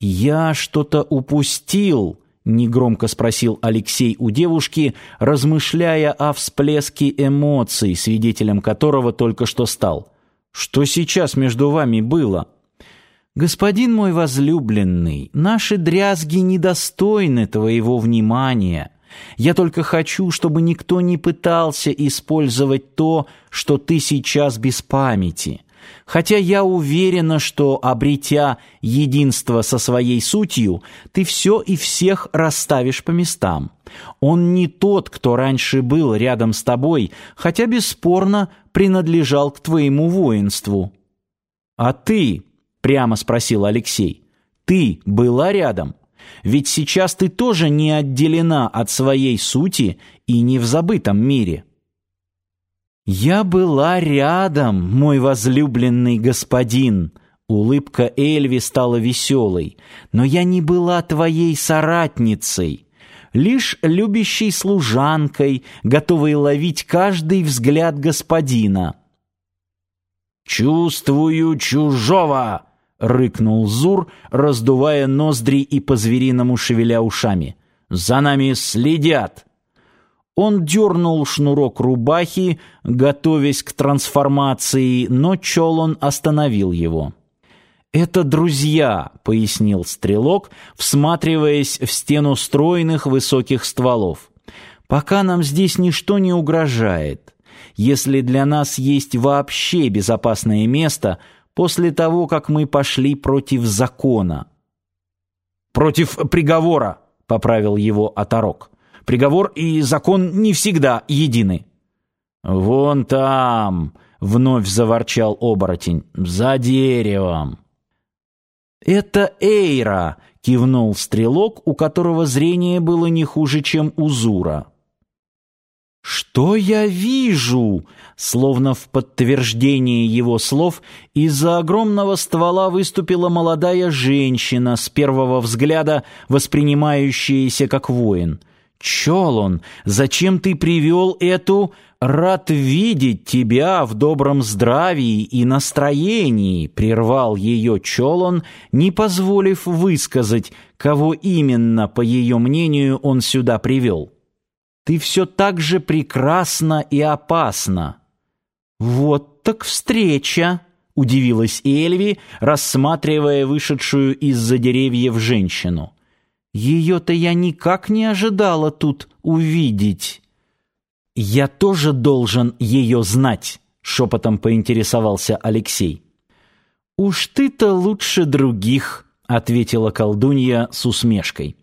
«Я что-то упустил?» — негромко спросил Алексей у девушки, размышляя о всплеске эмоций, свидетелем которого только что стал. «Что сейчас между вами было?» «Господин мой возлюбленный, наши дрязги недостойны твоего внимания. Я только хочу, чтобы никто не пытался использовать то, что ты сейчас без памяти. Хотя я уверена, что, обретя единство со своей сутью, ты все и всех расставишь по местам. Он не тот, кто раньше был рядом с тобой, хотя бесспорно принадлежал к твоему воинству. «А ты?» — прямо спросил Алексей. «Ты была рядом?» Ведь сейчас ты тоже не отделена от своей сути и не в забытом мире. «Я была рядом, мой возлюбленный господин», Улыбка Эльви стала веселой. «Но я не была твоей соратницей, лишь любящей служанкой, готовой ловить каждый взгляд господина». «Чувствую чужого!» — рыкнул Зур, раздувая ноздри и по-звериному шевеля ушами. «За нами следят!» Он дернул шнурок рубахи, готовясь к трансформации, но Чолон остановил его. «Это друзья», — пояснил стрелок, всматриваясь в стену стройных высоких стволов. «Пока нам здесь ничто не угрожает. Если для нас есть вообще безопасное место, после того, как мы пошли против закона». «Против приговора», — поправил его оторок. Приговор и закон не всегда едины». «Вон там!» — вновь заворчал оборотень. «За деревом!» «Это Эйра!» — кивнул стрелок, у которого зрение было не хуже, чем у Зура. «Что я вижу?» Словно в подтверждение его слов, из-за огромного ствола выступила молодая женщина, с первого взгляда воспринимающаяся как воин — Чолон, зачем ты привел эту... Рад видеть тебя в добром здравии и настроении, прервал ее Чолон, не позволив высказать, кого именно, по ее мнению, он сюда привел. Ты все так же прекрасна и опасна. Вот так встреча, удивилась Эльви, рассматривая вышедшую из-за деревьев женщину. Ее-то я никак не ожидала тут увидеть. Я тоже должен ее знать, шепотом поинтересовался Алексей. Уж ты-то лучше других, ответила колдунья с усмешкой.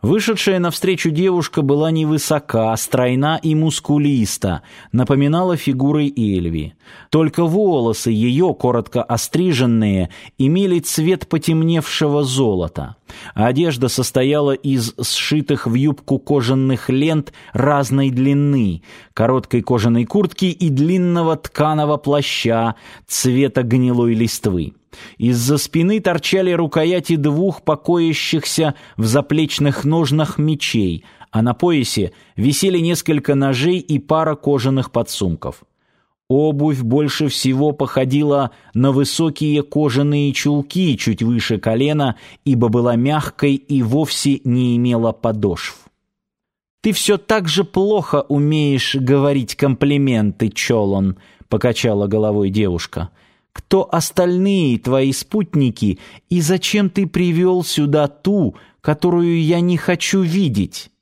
Вышедшая навстречу девушка была невысока, стройна и мускулиста, напоминала фигурой Эльви. Только волосы ее, коротко остриженные, имели цвет потемневшего золота. Одежда состояла из сшитых в юбку кожаных лент разной длины, короткой кожаной куртки и длинного тканого плаща цвета гнилой листвы. Из-за спины торчали рукояти двух покоящихся в заплечных ножнах мечей, а на поясе висели несколько ножей и пара кожаных подсумков. Обувь больше всего походила на высокие кожаные чулки чуть выше колена, ибо была мягкой и вовсе не имела подошв. «Ты все так же плохо умеешь говорить комплименты, Чолон», — покачала головой девушка. «Кто остальные твои спутники, и зачем ты привел сюда ту, которую я не хочу видеть?»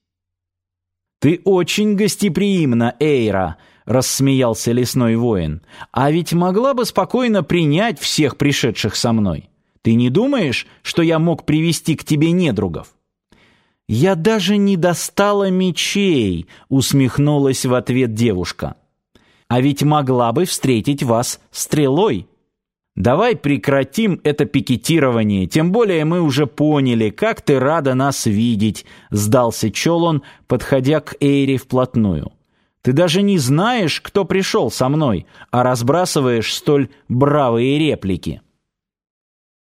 «Ты очень гостеприимна, Эйра», — рассмеялся лесной воин. «А ведь могла бы спокойно принять всех пришедших со мной. Ты не думаешь, что я мог привести к тебе недругов?» «Я даже не достала мечей», — усмехнулась в ответ девушка. «А ведь могла бы встретить вас стрелой». «Давай прекратим это пикетирование, тем более мы уже поняли, как ты рада нас видеть», — сдался Чолон, подходя к Эйре вплотную. Ты даже не знаешь, кто пришел со мной, а разбрасываешь столь бравые реплики».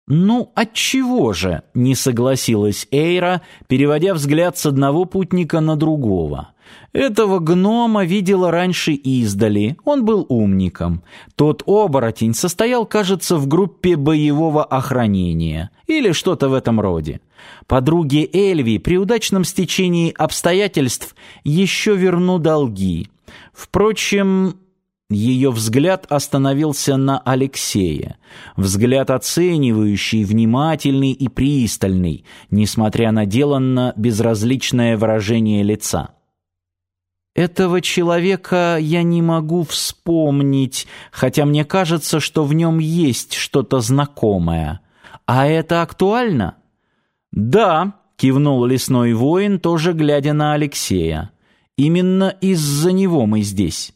«Ну, отчего же?» — не согласилась Эйра, переводя взгляд с одного путника на другого. Этого гнома видела раньше издали, он был умником. Тот оборотень состоял, кажется, в группе боевого охранения или что-то в этом роде. Подруге Эльви при удачном стечении обстоятельств еще верну долги. Впрочем, ее взгляд остановился на Алексее. Взгляд оценивающий, внимательный и пристальный, несмотря на деланно безразличное выражение лица. Этого человека я не могу вспомнить, хотя мне кажется, что в нем есть что-то знакомое. А это актуально? Да, кивнул лесной воин, тоже глядя на Алексея. Именно из-за него мы здесь.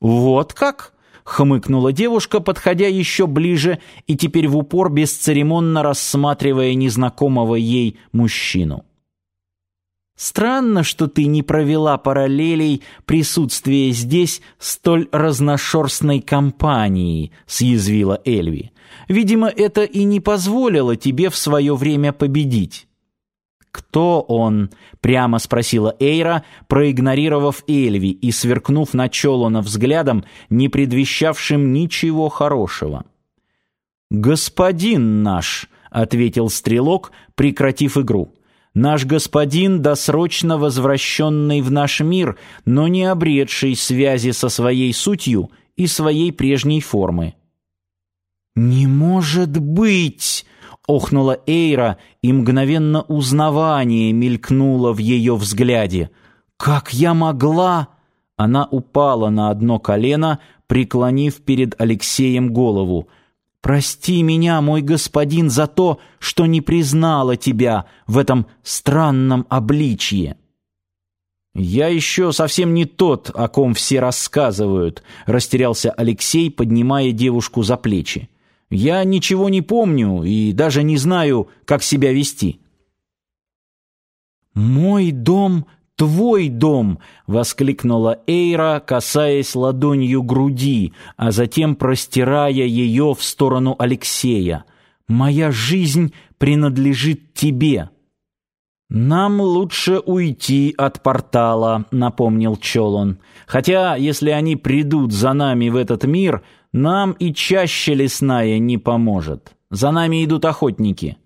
Вот как? хмыкнула девушка, подходя еще ближе и теперь в упор бесцеремонно рассматривая незнакомого ей мужчину. Странно, что ты не провела параллелей присутствия здесь столь разношерстной компании, съязвила Эльви. Видимо, это и не позволило тебе в свое время победить. «Кто он?» — прямо спросила Эйра, проигнорировав Эльви и сверкнув на Чолона взглядом, не предвещавшим ничего хорошего. «Господин наш», — ответил Стрелок, прекратив игру. «Наш господин, досрочно возвращенный в наш мир, но не обретший связи со своей сутью и своей прежней формы». «Не может быть!» охнула Эйра, и мгновенно узнавание мелькнуло в ее взгляде. «Как я могла?» Она упала на одно колено, преклонив перед Алексеем голову. «Прости меня, мой господин, за то, что не признала тебя в этом странном обличье». «Я еще совсем не тот, о ком все рассказывают», — растерялся Алексей, поднимая девушку за плечи. Я ничего не помню и даже не знаю, как себя вести. Мой дом твой дом, воскликнула Эйра, касаясь ладонью груди, а затем простирая ее в сторону Алексея. Моя жизнь принадлежит тебе. Нам лучше уйти от портала, напомнил Чолон. Хотя, если они придут за нами в этот мир, нам и чаще лесная не поможет. За нами идут охотники.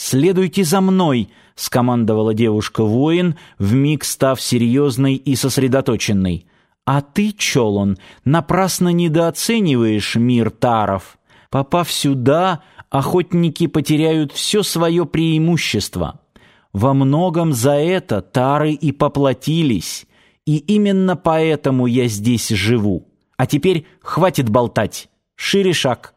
Следуйте за мной, скомандовала девушка-воин, вмиг став серьезной и сосредоточенной. А ты, Чолон, напрасно недооцениваешь мир таров. Попав сюда, охотники потеряют все свое преимущество. Во многом за это тары и поплатились, и именно поэтому я здесь живу. А теперь хватит болтать. Шире шаг.